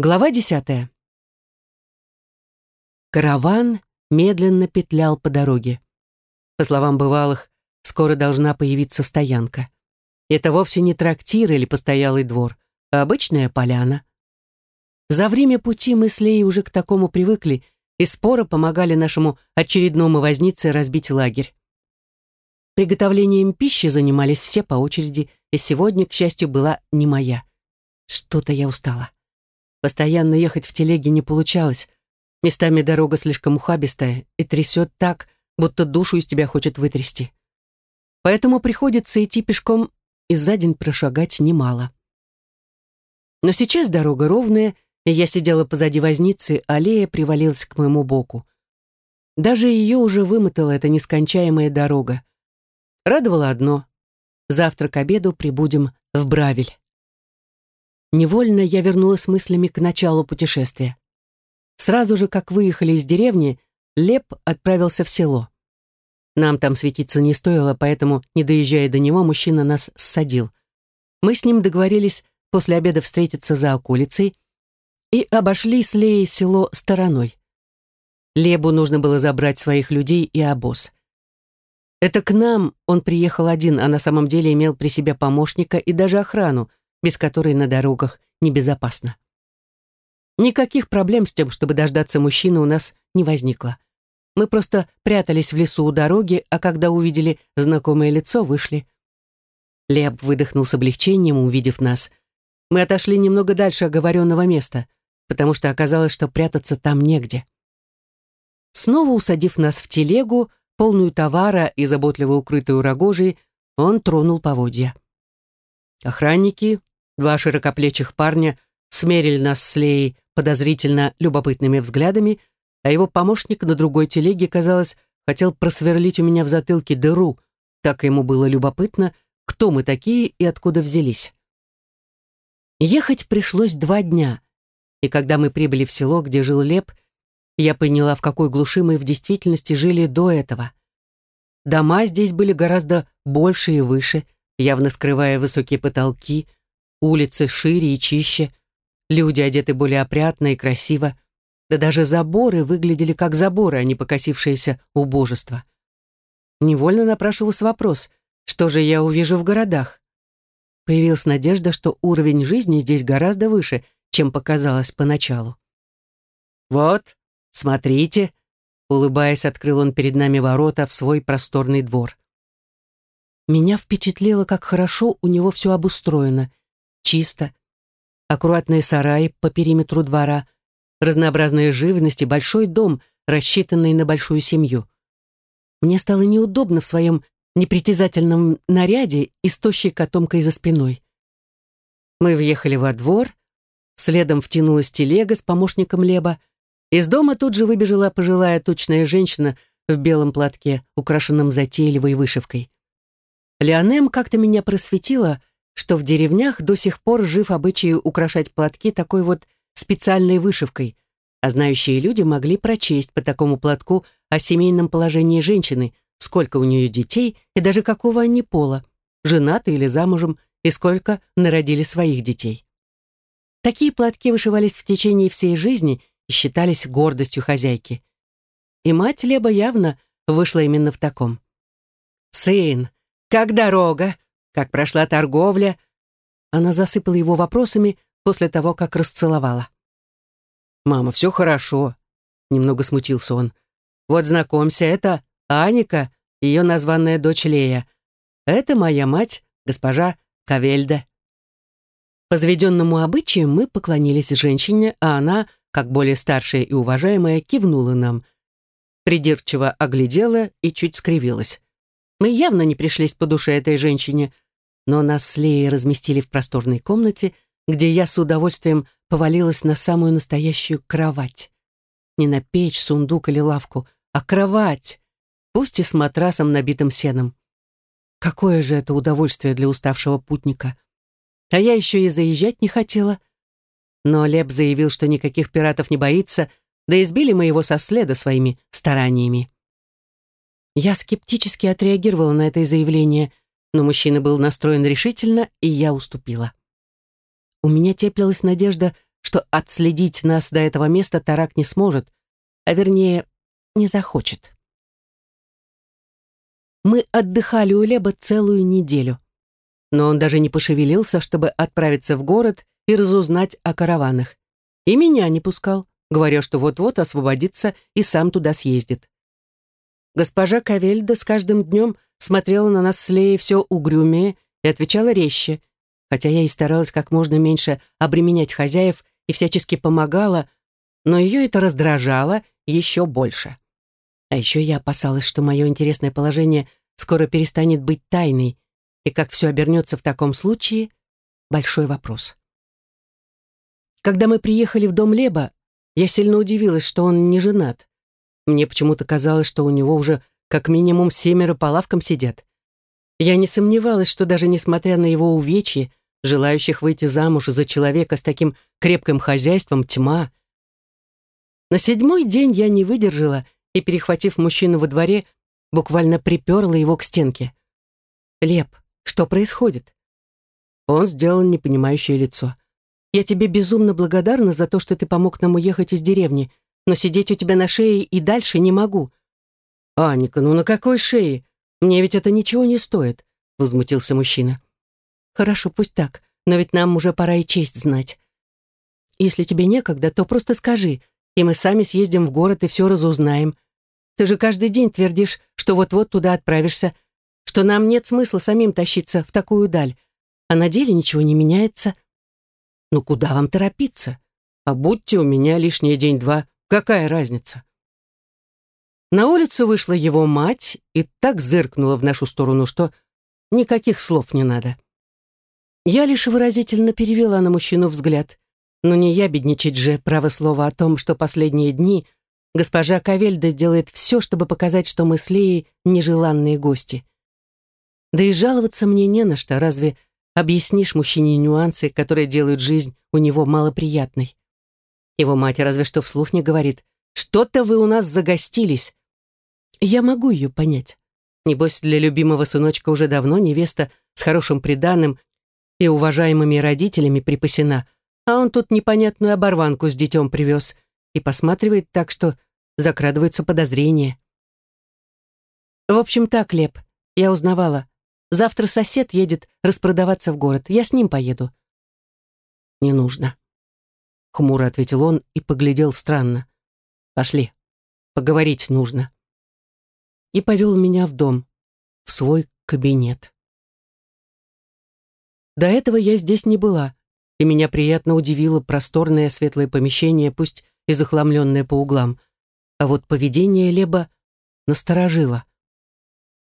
Глава десятая. Караван медленно петлял по дороге. По словам бывалых, скоро должна появиться стоянка. Это вовсе не трактир или постоялый двор, а обычная поляна. За время пути мы с Леей уже к такому привыкли и споро помогали нашему очередному вознице разбить лагерь. Приготовлением пищи занимались все по очереди, и сегодня, к счастью, была не моя. Что-то я устала. Постоянно ехать в телеге не получалось. Местами дорога слишком ухабистая и трясет так, будто душу из тебя хочет вытрясти. Поэтому приходится идти пешком и за день прошагать немало. Но сейчас дорога ровная, и я сидела позади возницы, а Лея привалилась к моему боку. Даже ее уже вымотала эта нескончаемая дорога. Радовало одно — завтра к обеду прибудем в Бравель. Невольно я вернулась мыслями к началу путешествия. Сразу же, как выехали из деревни, Леп отправился в село. Нам там светиться не стоило, поэтому, не доезжая до него, мужчина нас ссадил. Мы с ним договорились после обеда встретиться за околицей и обошли с Леей село стороной. Лебу нужно было забрать своих людей и обоз. Это к нам он приехал один, а на самом деле имел при себе помощника и даже охрану, без которой на дорогах небезопасно. Никаких проблем с тем, чтобы дождаться мужчины, у нас не возникло. Мы просто прятались в лесу у дороги, а когда увидели знакомое лицо, вышли. Леб выдохнул с облегчением, увидев нас. Мы отошли немного дальше оговоренного места, потому что оказалось, что прятаться там негде. Снова усадив нас в телегу, полную товара и заботливо укрытую рогожей, он тронул поводья. Охранники, Два широкоплечих парня смерили нас с Леей подозрительно любопытными взглядами, а его помощник на другой телеге, казалось, хотел просверлить у меня в затылке дыру. Так ему было любопытно, кто мы такие и откуда взялись. Ехать пришлось два дня, и когда мы прибыли в село, где жил Леп, я поняла, в какой глуши мы в действительности жили до этого. Дома здесь были гораздо больше и выше, явно скрывая высокие потолки, Улицы шире и чище, люди одеты более опрятно и красиво, да даже заборы выглядели как заборы, а не покосившееся убожество. Невольно напрашивался вопрос, что же я увижу в городах? Появилась надежда, что уровень жизни здесь гораздо выше, чем показалось поначалу. «Вот, смотрите», — улыбаясь, открыл он перед нами ворота в свой просторный двор. Меня впечатлило, как хорошо у него все обустроено чисто. Аккуратные сараи по периметру двора, разнообразные живности, большой дом, рассчитанный на большую семью. Мне стало неудобно в своем непритязательном наряде и с тощей котомкой за спиной. Мы въехали во двор, следом втянулась телега с помощником Леба. Из дома тут же выбежала пожилая тучная женщина в белом платке, украшенном затейливой вышивкой. Леонем как-то меня просветила, что в деревнях до сих пор жив обычай украшать платки такой вот специальной вышивкой, а знающие люди могли прочесть по такому платку о семейном положении женщины, сколько у нее детей и даже какого они пола, женаты или замужем, и сколько народили своих детей. Такие платки вышивались в течение всей жизни и считались гордостью хозяйки. И мать Леба явно вышла именно в таком. «Сын, как дорога?» Как прошла торговля? Она засыпала его вопросами после того, как расцеловала. «Мама, все хорошо», — немного смутился он. «Вот знакомься, это Аника, ее названная дочь Лея. Это моя мать, госпожа Кавельда». По заведенному обычаю мы поклонились женщине, а она, как более старшая и уважаемая, кивнула нам. Придирчиво оглядела и чуть скривилась. Мы явно не пришлись по душе этой женщине — но нас с Леей разместили в просторной комнате, где я с удовольствием повалилась на самую настоящую кровать. Не на печь, сундук или лавку, а кровать, пусть и с матрасом, набитым сеном. Какое же это удовольствие для уставшего путника. А я еще и заезжать не хотела. Но Леп заявил, что никаких пиратов не боится, да избили мы его со следа своими стараниями. Я скептически отреагировала на это заявление – но мужчина был настроен решительно, и я уступила. У меня теплилась надежда, что отследить нас до этого места Тарак не сможет, а вернее, не захочет. Мы отдыхали у Леба целую неделю, но он даже не пошевелился, чтобы отправиться в город и разузнать о караванах. И меня не пускал, говоря, что вот-вот освободится и сам туда съездит. Госпожа Кавельда с каждым днем смотрела на нас с Леей все угрюмее и отвечала резче, хотя я и старалась как можно меньше обременять хозяев и всячески помогала, но ее это раздражало еще больше. А еще я опасалась, что мое интересное положение скоро перестанет быть тайной, и как все обернется в таком случае — большой вопрос. Когда мы приехали в дом Леба, я сильно удивилась, что он не женат. Мне почему-то казалось, что у него уже как минимум семеро по лавкам сидят. Я не сомневалась, что даже несмотря на его увечье, желающих выйти замуж за человека с таким крепким хозяйством тьма. На седьмой день я не выдержала и, перехватив мужчину во дворе, буквально приперла его к стенке. «Леп, что происходит?» Он сделал непонимающее лицо. «Я тебе безумно благодарна за то, что ты помог нам уехать из деревни, но сидеть у тебя на шее и дальше не могу». «Аника, ну на какой шее? Мне ведь это ничего не стоит», — возмутился мужчина. «Хорошо, пусть так, но ведь нам уже пора и честь знать. Если тебе некогда, то просто скажи, и мы сами съездим в город и все разузнаем. Ты же каждый день твердишь, что вот-вот туда отправишься, что нам нет смысла самим тащиться в такую даль, а на деле ничего не меняется. Ну куда вам торопиться? А будьте у меня лишний день-два, какая разница? На улицу вышла его мать и так зыркнула в нашу сторону, что никаких слов не надо. Я лишь выразительно перевела на мужчину взгляд. Но не я бедничать же, право слово о том, что последние дни — Госпожа Кавельда делает все, чтобы показать, что мы с Леей нежеланные гости. Да и жаловаться мне не на что, разве объяснишь мужчине нюансы, которые делают жизнь у него малоприятной. Его мать разве что вслух не говорит «Что-то вы у нас загостились». Я могу ее понять. Небось, для любимого сыночка уже давно невеста с хорошим приданым и уважаемыми родителями припасена, а он тут непонятную оборванку с детем привез — и посматривает так, что закрадываются подозрения. В общем так, Леп, я узнавала. Завтра сосед едет распродаваться в город. Я с ним поеду. Не нужно. Хмуро ответил он и поглядел странно. Пошли. Поговорить нужно. И повел меня в дом, в свой кабинет. До этого я здесь не была, и меня приятно удивило просторное светлое помещение, пусть и захламленная по углам. А вот поведение Леба насторожило.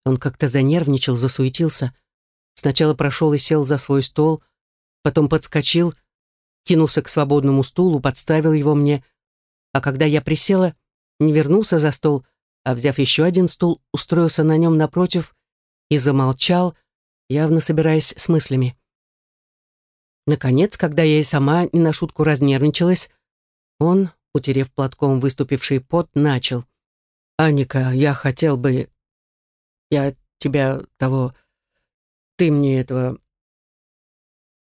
Он как-то занервничал, засуетился. Сначала прошел и сел за свой стол, потом подскочил, кинулся к свободному стулу, подставил его мне, а когда я присела, не вернулся за стол, а, взяв еще один стул, устроился на нем напротив и замолчал, явно собираясь с мыслями. Наконец, когда я и сама не на шутку разнервничалась, он, утерев платком выступивший пот, начал. «Аника, я хотел бы... Я тебя того... Ты мне этого...»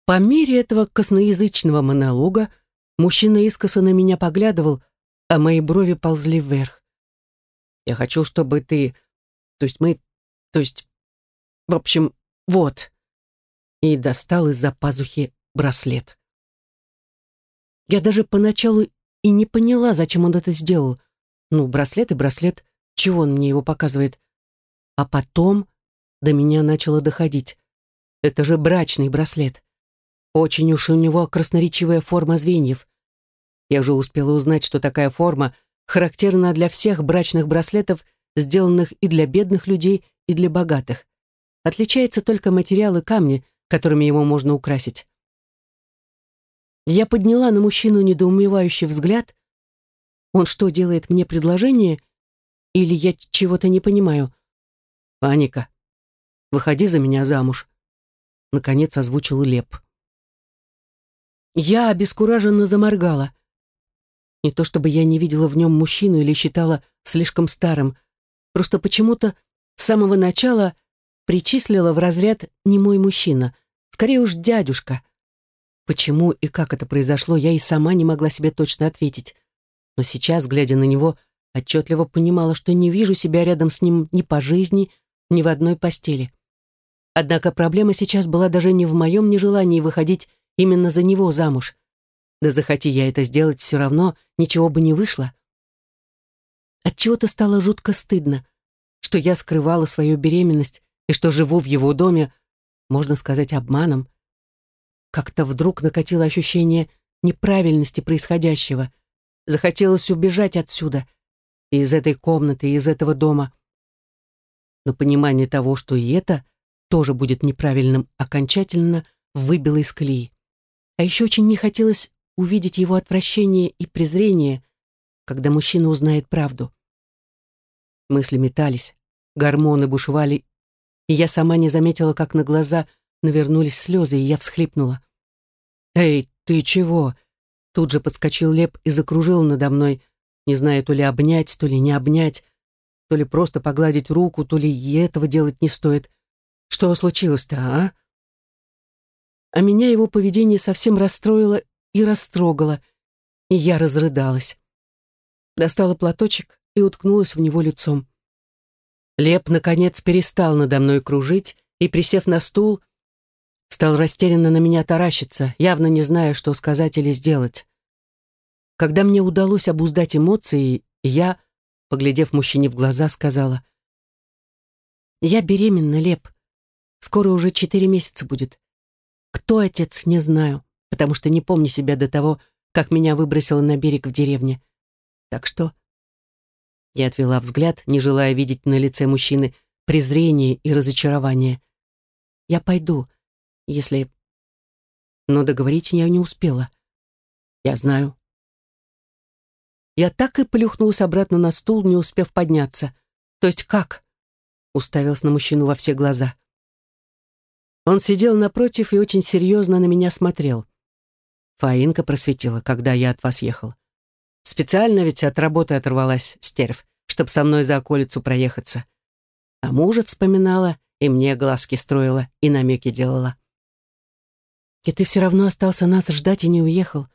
По мере этого косноязычного монолога мужчина искоса на меня поглядывал, а мои брови ползли вверх. «Я хочу, чтобы ты... То есть мы... То есть... В общем, вот...» И достал из-за пазухи браслет. Я даже поначалу и не поняла, зачем он это сделал. Ну, браслет и браслет, чего он мне его показывает? А потом до меня начало доходить. Это же брачный браслет. Очень уж у него красноречивая форма звеньев. Я уже успела узнать, что такая форма характерна для всех брачных браслетов, сделанных и для бедных людей, и для богатых. Отличается только материал и камни, которыми его можно украсить. Я подняла на мужчину недоумевающий взгляд. Он что, делает мне предложение? Или я чего-то не понимаю? «Паника, выходи за меня замуж», — наконец озвучил Леп. Я обескураженно заморгала. Не то чтобы я не видела в нем мужчину или считала слишком старым, просто почему-то с самого начала причислила в разряд не мой мужчина, скорее уж дядюшка — Почему и как это произошло, я и сама не могла себе точно ответить. Но сейчас, глядя на него, отчетливо понимала, что не вижу себя рядом с ним ни по жизни, ни в одной постели. Однако проблема сейчас была даже не в моем нежелании выходить именно за него замуж. Да захоти я это сделать, все равно ничего бы не вышло. Отчего-то стало жутко стыдно, что я скрывала свою беременность и что живу в его доме, можно сказать, обманом. Как-то вдруг накатило ощущение неправильности происходящего. Захотелось убежать отсюда, из этой комнаты, из этого дома. Но понимание того, что и это тоже будет неправильным, окончательно выбило из колеи. А еще очень не хотелось увидеть его отвращение и презрение, когда мужчина узнает правду. Мысли метались, гормоны бушевали, и я сама не заметила, как на глаза навернулись слезы, и я всхлипнула. «Эй, ты чего?» Тут же подскочил Леп и закружил надо мной, не зная то ли обнять, то ли не обнять, то ли просто погладить руку, то ли и этого делать не стоит. Что случилось-то, а? А меня его поведение совсем расстроило и растрогало, и я разрыдалась. Достала платочек и уткнулась в него лицом. Леп, наконец, перестал надо мной кружить и, присев на стул, стал растерянно на меня таращиться, явно не зная, что сказать или сделать. Когда мне удалось обуздать эмоции, я, поглядев мужчине в глаза, сказала, «Я беременна, Леп. Скоро уже четыре месяца будет. Кто отец, не знаю, потому что не помню себя до того, как меня выбросило на берег в деревне. Так что...» Я отвела взгляд, не желая видеть на лице мужчины презрение и разочарование. «Я пойду, если...» Но договорить я не успела. «Я знаю». Я так и плюхнулась обратно на стул, не успев подняться. «То есть как?» Уставилась на мужчину во все глаза. Он сидел напротив и очень серьезно на меня смотрел. Фаинка просветила, когда я от вас ехал. Специально ведь от работы оторвалась, стерв, чтоб со мной за околицу проехаться. А мужа вспоминала, и мне глазки строила, и намеки делала. И ты все равно остался нас ждать и не уехал.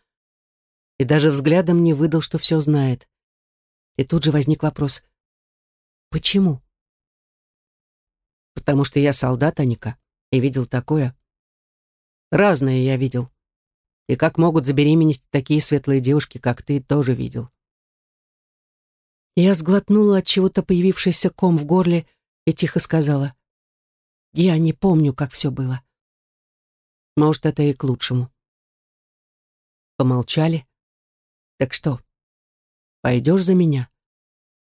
И даже взглядом не выдал, что все знает. И тут же возник вопрос. Почему? Потому что я солдат, Аника, и видел такое. Разное я видел. И как могут забеременеть такие светлые девушки, как ты, тоже видел. Я сглотнула от чего-то появившийся ком в горле и тихо сказала. Я не помню, как все было. Может, это и к лучшему. Помолчали. Так что, пойдешь за меня?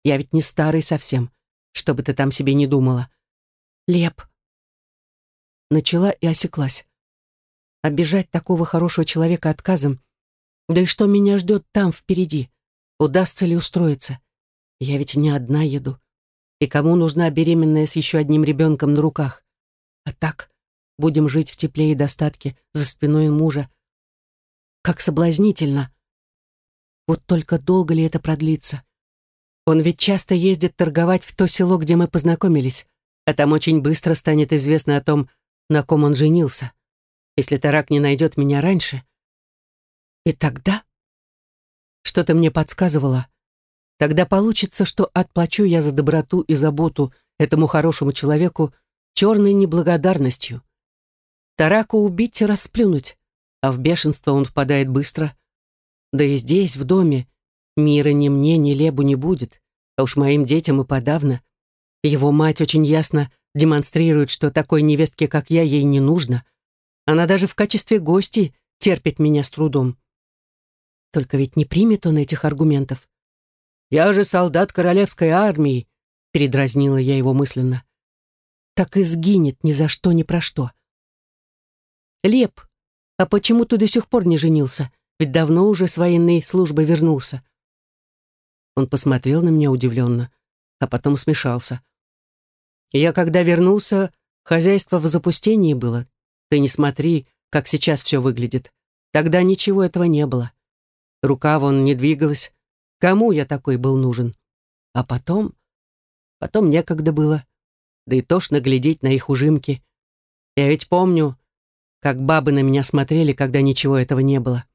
Я ведь не старый совсем, чтобы ты там себе не думала. Леп. Начала и осеклась. Обижать такого хорошего человека отказом. Да и что меня ждет там впереди? Удастся ли устроиться? Я ведь не одна еду. И кому нужна беременная с еще одним ребенком на руках? А так, будем жить в тепле и достатке за спиной мужа. Как соблазнительно. Вот только долго ли это продлится? Он ведь часто ездит торговать в то село, где мы познакомились, а там очень быстро станет известно о том, на ком он женился если Тарак не найдет меня раньше. И тогда... Что-то мне подсказывало. Тогда получится, что отплачу я за доброту и заботу этому хорошему человеку черной неблагодарностью. Тараку убить и расплюнуть, а в бешенство он впадает быстро. Да и здесь, в доме, мира ни мне, ни Лебу не будет, а уж моим детям и подавно. Его мать очень ясно демонстрирует, что такой невестке, как я, ей не нужно. Она даже в качестве гости терпит меня с трудом. Только ведь не примет он этих аргументов. «Я же солдат королевской армии», — передразнила я его мысленно. «Так и сгинет ни за что, ни про что». «Леп, а почему ты до сих пор не женился? Ведь давно уже с военной службы вернулся». Он посмотрел на меня удивленно, а потом смешался. «Я, когда вернулся, хозяйство в запустении было, ты не смотри, как сейчас все выглядит. Тогда ничего этого не было. Рука вон не двигалась. Кому я такой был нужен? А потом... Потом некогда было. Да и тошно глядеть на их ужимки. Я ведь помню, как бабы на меня смотрели, когда ничего этого не было.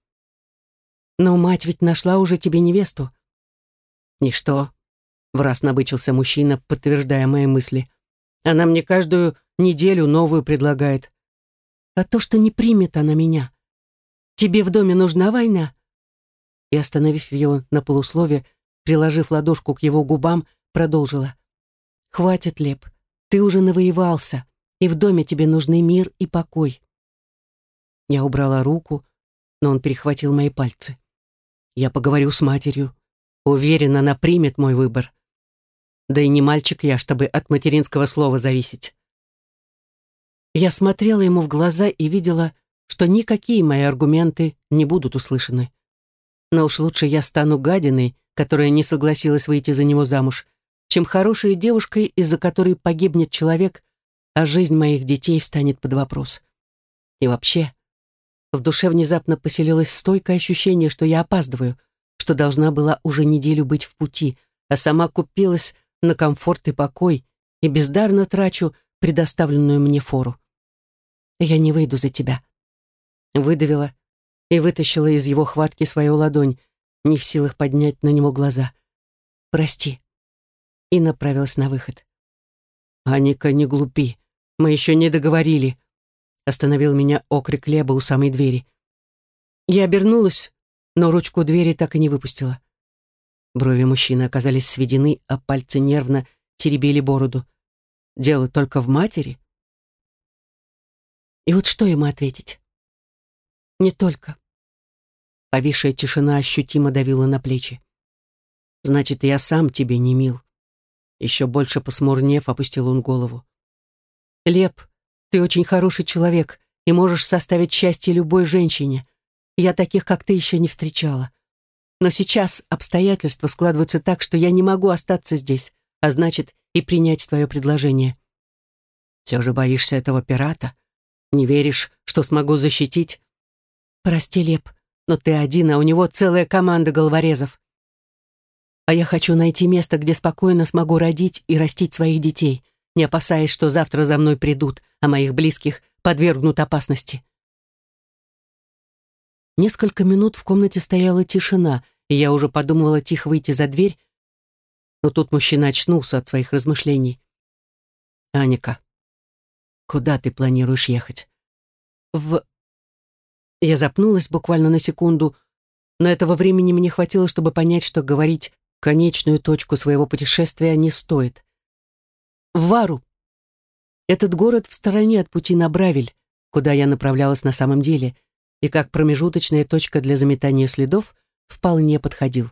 Но мать ведь нашла уже тебе невесту. И что? В раз набычился мужчина, подтверждая мои мысли. Она мне каждую неделю новую предлагает. А то, что не примет она меня. Тебе в доме нужна война? И, остановив его на полуслове, приложив ладошку к его губам, продолжила. «Хватит, Леп, ты уже навоевался, и в доме тебе нужны мир и покой». Я убрала руку, но он перехватил мои пальцы. «Я поговорю с матерью. Уверен, она примет мой выбор. Да и не мальчик я, чтобы от материнского слова зависеть». Я смотрела ему в глаза и видела, что никакие мои аргументы не будут услышаны. Но уж лучше я стану гадиной, которая не согласилась выйти за него замуж, чем хорошей девушкой, из-за которой погибнет человек, а жизнь моих детей встанет под вопрос. И вообще, в душе внезапно поселилось стойкое ощущение, что я опаздываю, что должна была уже неделю быть в пути, а сама купилась на комфорт и покой и бездарно трачу предоставленную мне фору. «Я не выйду за тебя», — выдавила и вытащила из его хватки свою ладонь, не в силах поднять на него глаза. «Прости», и направилась на выход. «Аника, не глупи, мы еще не договорили», остановил меня окрик Леба у самой двери. Я обернулась, но ручку двери так и не выпустила. Брови мужчины оказались сведены, а пальцы нервно теребили бороду. Дело только в матери. И вот что ему ответить? Не только. Повисшая тишина ощутимо давила на плечи. Значит, я сам тебе не мил. Еще больше посмурнев, опустил он голову. Леп, ты очень хороший человек и можешь составить счастье любой женщине. Я таких, как ты, еще не встречала. Но сейчас обстоятельства складываются так, что я не могу остаться здесь, а значит, и принять твое предложение. Все же боишься этого пирата? Не веришь, что смогу защитить? Прости, Леп, но ты один, а у него целая команда головорезов. А я хочу найти место, где спокойно смогу родить и растить своих детей, не опасаясь, что завтра за мной придут, а моих близких подвергнут опасности. Несколько минут в комнате стояла тишина, и я уже подумывала тихо выйти за дверь, но тут мужчина очнулся от своих размышлений. «Аника, куда ты планируешь ехать?» «В...» Я запнулась буквально на секунду, но этого времени мне хватило, чтобы понять, что говорить конечную точку своего путешествия не стоит. В Вару. Этот город в стороне от пути на Бравель, куда я направлялась на самом деле, и как промежуточная точка для заметания следов вполне подходил.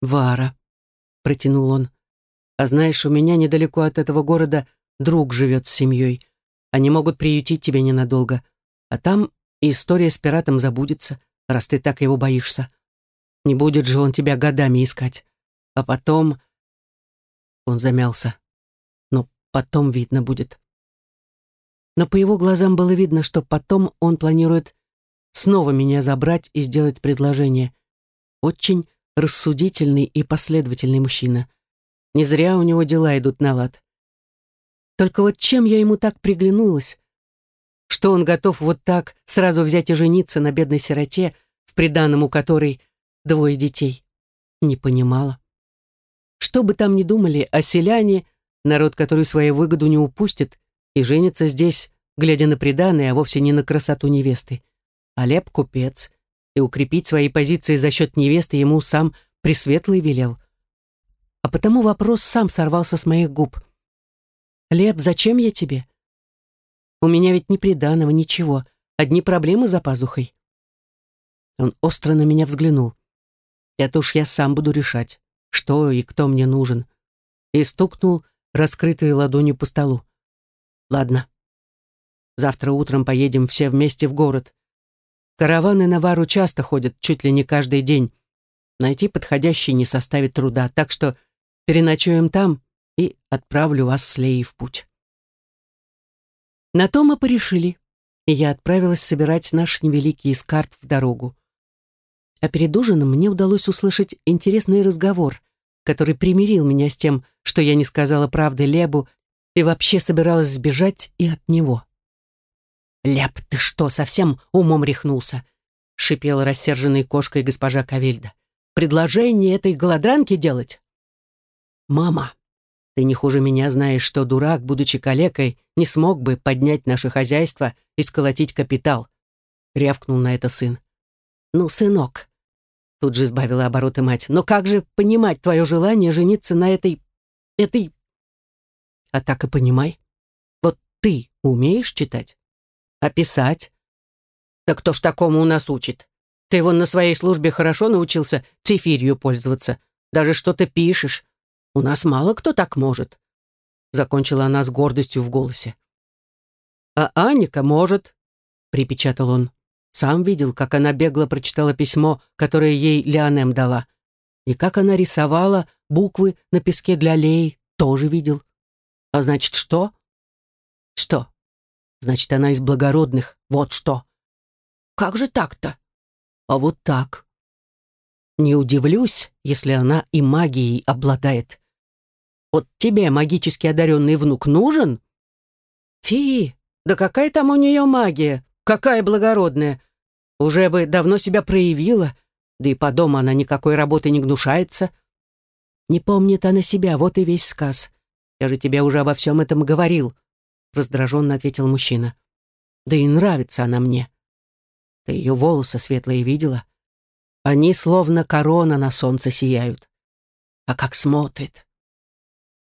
«Вара», — протянул он, — «а знаешь, у меня недалеко от этого города друг живет с семьей. Они могут приютить тебя ненадолго, а там история с пиратом забудется, раз ты так его боишься. Не будет же он тебя годами искать. А потом... Он замялся. Но потом видно будет. Но по его глазам было видно, что потом он планирует снова меня забрать и сделать предложение. Очень рассудительный и последовательный мужчина. Не зря у него дела идут на лад. Только вот чем я ему так приглянулась? Что он готов вот так сразу взять и жениться на бедной сироте, в приданном у которой двое детей. Не понимала. Что бы там ни думали о селяне, народ, который свою выгоду не упустит, и женится здесь, глядя на преданное, а вовсе не на красоту невесты. Олег купец, и укрепить свои позиции за счет невесты ему сам Пресветлый велел. А потому вопрос сам сорвался с моих губ. «Леп, зачем я тебе? У меня ведь ни приданого, ничего, одни проблемы за пазухой». Он остро на меня взглянул. Это уж я сам буду решать, что и кто мне нужен. И стукнул раскрытой ладонью по столу. Ладно. Завтра утром поедем все вместе в город. Караваны на Вару часто ходят, чуть ли не каждый день. Найти подходящий не составит труда, так что переночуем там и отправлю вас с Леей в путь. На то мы порешили, и я отправилась собирать наш невеликий скарб в дорогу. А перед ужином мне удалось услышать интересный разговор, который примирил меня с тем, что я не сказала правды Лебу и вообще собиралась сбежать и от него. «Ляп, ты что, совсем умом рехнулся?» — шипела рассерженной кошкой госпожа Кавельда. «Предложение этой голодранки делать?» «Мама, ты не хуже меня знаешь, что дурак, будучи калекой, не смог бы поднять наше хозяйство и сколотить капитал», — рявкнул на это сын. «Ну, сынок», — тут же избавила обороты мать, «но как же понимать твое желание жениться на этой... этой...» «А так и понимай. Вот ты умеешь читать? А писать? Да кто ж такому у нас учит? Ты вон на своей службе хорошо научился цифирью пользоваться. Даже что-то пишешь. У нас мало кто так может. Закончила она с гордостью в голосе. А Аника может, припечатал он. Сам видел, как она бегло прочитала письмо, которое ей Леонем дала. И как она рисовала буквы на песке для Леи, тоже видел. А значит, что? Что? Значит, она из благородных. Вот что. Как же так-то? А вот так. Не удивлюсь, если она и магией обладает. Вот тебе магически одаренный внук нужен? Фи, да какая там у нее магия? Какая благородная? Уже бы давно себя проявила, да и по дому она никакой работы не гнушается. Не помнит она себя, вот и весь сказ. Я же тебе уже обо всем этом говорил, раздраженно ответил мужчина. Да и нравится она мне. Ты ее волосы светлые видела? Они словно корона на солнце сияют. А как смотрит.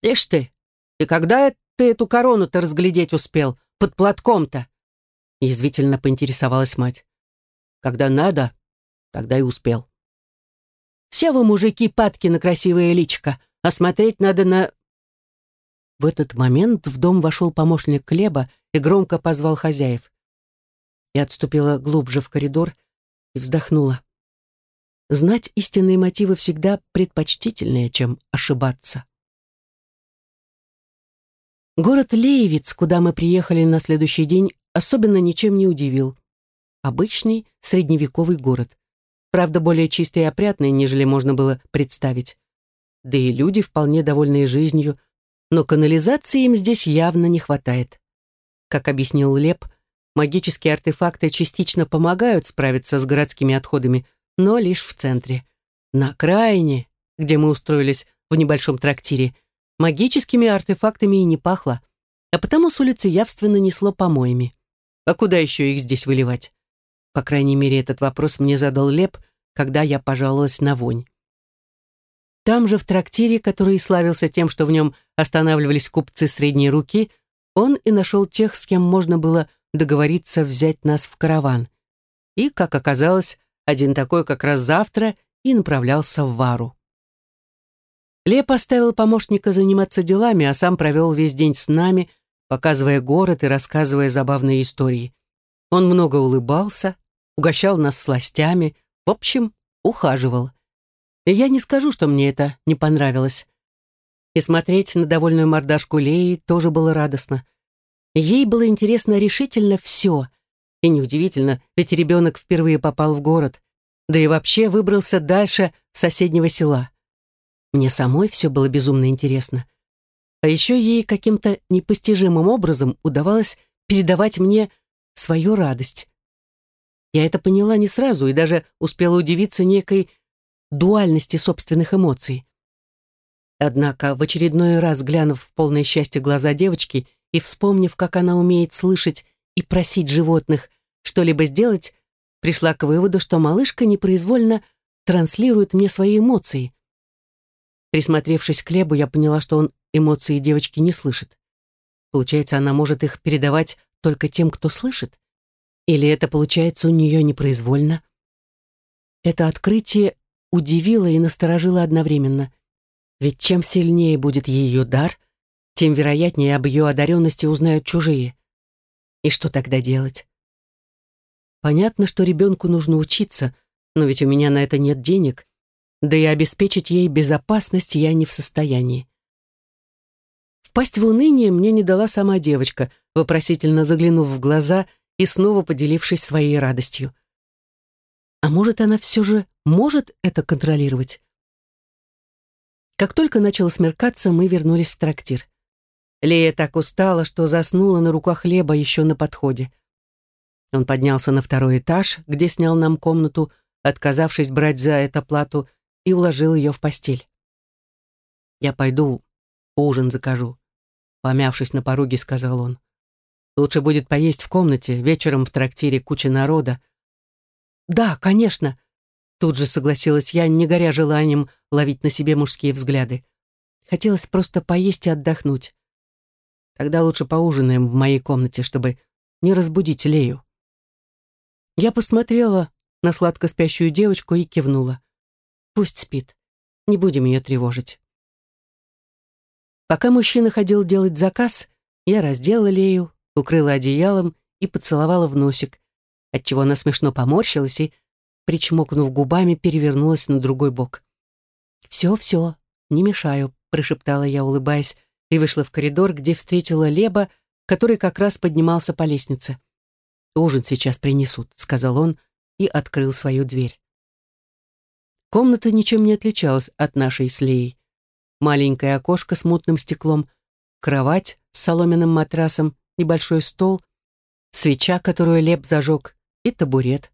Ишь ты, и когда ты эту корону-то разглядеть успел? Под платком-то? Язвительно поинтересовалась мать. Когда надо, тогда и успел. Все вы, мужики, падки на красивое личико, а смотреть надо на... В этот момент в дом вошел помощник Клеба и громко позвал хозяев. Я отступила глубже в коридор и вздохнула. Знать истинные мотивы всегда предпочтительнее, чем ошибаться. Город Леевиц, куда мы приехали на следующий день, особенно ничем не удивил. Обычный средневековый город. Правда, более чистый и опрятный, нежели можно было представить. Да и люди вполне довольные жизнью, но канализации им здесь явно не хватает. Как объяснил Леп, Магические артефакты частично помогают справиться с городскими отходами, но лишь в центре. На окраине, где мы устроились в небольшом трактире, магическими артефактами и не пахло, а потому с улицы явственно несло помоями. А куда еще их здесь выливать? По крайней мере, этот вопрос мне задал Леп, когда я пожаловалась на вонь. Там же, в трактире, который славился тем, что в нем останавливались купцы средней руки, он и нашел тех, с кем можно было договориться взять нас в караван. И, как оказалось, один такой как раз завтра и направлялся в Вару. Ле поставил помощника заниматься делами, а сам провел весь день с нами, показывая город и рассказывая забавные истории. Он много улыбался, угощал нас сластями, в общем, ухаживал. И я не скажу, что мне это не понравилось. И смотреть на довольную мордашку Леи тоже было радостно. Ей было интересно решительно все. И неудивительно, ведь ребенок впервые попал в город, да и вообще выбрался дальше соседнего села. Мне самой все было безумно интересно. А еще ей каким-то непостижимым образом удавалось передавать мне свою радость. Я это поняла не сразу и даже успела удивиться некой дуальности собственных эмоций. Однако, в очередной раз глянув в полное счастье глаза девочки, и, вспомнив, как она умеет слышать и просить животных что-либо сделать, пришла к выводу, что малышка непроизвольно транслирует мне свои эмоции. Присмотревшись к Лебу, я поняла, что он эмоции девочки не слышит. Получается, она может их передавать только тем, кто слышит? Или это получается у нее непроизвольно? Это открытие удивило и насторожило одновременно. Ведь чем сильнее будет ее дар, тем вероятнее об ее одаренности узнают чужие. И что тогда делать? Понятно, что ребенку нужно учиться, но ведь у меня на это нет денег, да и обеспечить ей безопасность я не в состоянии. Впасть в уныние мне не дала сама девочка, вопросительно заглянув в глаза и снова поделившись своей радостью. А может, она все же может это контролировать? Как только начало смеркаться, мы вернулись в трактир. Лея так устала, что заснула на руках хлеба еще на подходе. Он поднялся на второй этаж, где снял нам комнату, отказавшись брать за это плату, и уложил ее в постель. «Я пойду, ужин закажу», — помявшись на пороге, сказал он. «Лучше будет поесть в комнате, вечером в трактире куча народа». «Да, конечно», — тут же согласилась я, не горя желанием ловить на себе мужские взгляды. Хотелось просто поесть и отдохнуть. Тогда лучше поужинаем в моей комнате, чтобы не разбудить Лею. Я посмотрела на сладко спящую девочку и кивнула. Пусть спит. Не будем ее тревожить. Пока мужчина ходил делать заказ, я раздела Лею, укрыла одеялом и поцеловала в носик, отчего она смешно поморщилась и, причмокнув губами, перевернулась на другой бок. «Все, все, не мешаю», — прошептала я, улыбаясь, и вышла в коридор, где встретила Леба, который как раз поднимался по лестнице. «Ужин сейчас принесут», — сказал он и открыл свою дверь. Комната ничем не отличалась от нашей с Леей. Маленькое окошко с мутным стеклом, кровать с соломенным матрасом, небольшой стол, свеча, которую Леб зажег, и табурет.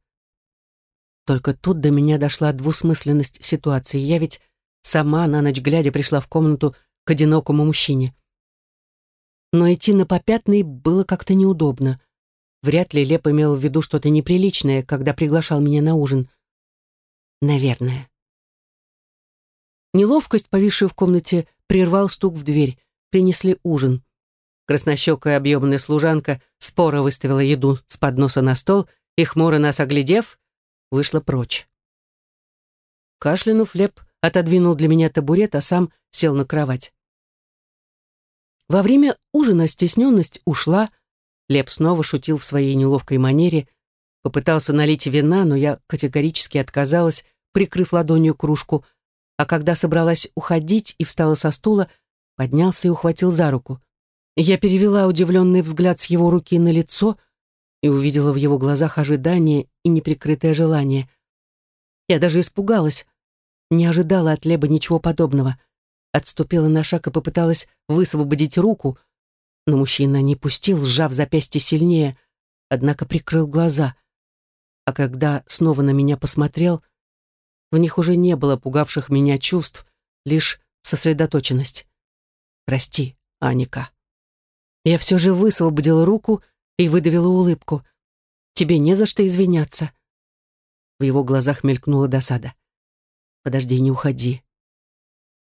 Только тут до меня дошла двусмысленность ситуации. Я ведь сама на ночь глядя пришла в комнату к одинокому мужчине. Но идти на попятный было как-то неудобно. Вряд ли Леп имел в виду что-то неприличное, когда приглашал меня на ужин. Наверное. Неловкость, повисшую в комнате, прервал стук в дверь. Принесли ужин. Краснощекая объемная служанка споро выставила еду с подноса на стол и, хмуро нас оглядев, вышла прочь. Кашлянув, Леп отодвинул для меня табурет, а сам сел на кровать. Во время ужина стесненность ушла, Леп снова шутил в своей неловкой манере, попытался налить вина, но я категорически отказалась, прикрыв ладонью кружку, а когда собралась уходить и встала со стула, поднялся и ухватил за руку. Я перевела удивленный взгляд с его руки на лицо и увидела в его глазах ожидание и неприкрытое желание. Я даже испугалась, не ожидала от Леба ничего подобного. Отступила на шаг и попыталась высвободить руку, но мужчина не пустил, сжав запястье сильнее, однако прикрыл глаза. А когда снова на меня посмотрел, в них уже не было пугавших меня чувств, лишь сосредоточенность. «Прости, Аника». Я все же высвободила руку и выдавила улыбку. «Тебе не за что извиняться». В его глазах мелькнула досада. «Подожди, не уходи».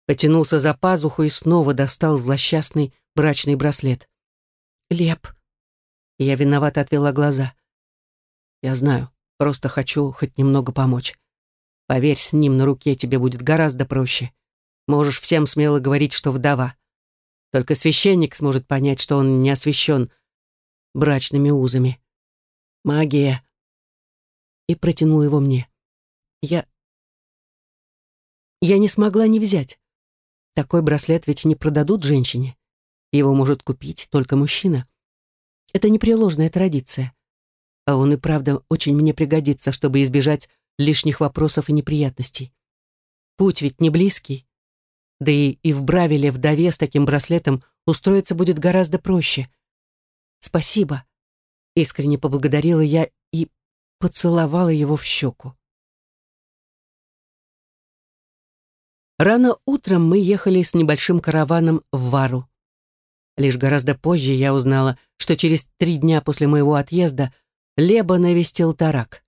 Потянулся за пазуху и снова достал злосчастный брачный браслет. «Леп». Я виновато отвела глаза. «Я знаю, просто хочу хоть немного помочь. Поверь, с ним на руке тебе будет гораздо проще. Можешь всем смело говорить, что вдова. Только священник сможет понять, что он не освящен брачными узами. Магия. И протянул его мне. Я... Я не смогла не взять. Такой браслет ведь не продадут женщине. Его может купить только мужчина. Это непреложная традиция. А он и правда очень мне пригодится, чтобы избежать лишних вопросов и неприятностей. Путь ведь не близкий. Да и, и в Бравиле вдове с таким браслетом устроиться будет гораздо проще. Спасибо. Искренне поблагодарила я и поцеловала его в щеку. Рано утром мы ехали с небольшим караваном в Вару. Лишь гораздо позже я узнала, что через три дня после моего отъезда Леба навестил Тарак.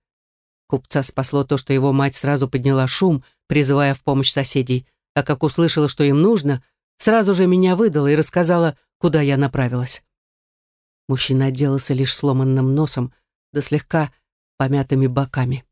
Купца спасло то, что его мать сразу подняла шум, призывая в помощь соседей, а как услышала, что им нужно, сразу же меня выдала и рассказала, куда я направилась. Мужчина отделался лишь сломанным носом, да слегка помятыми боками.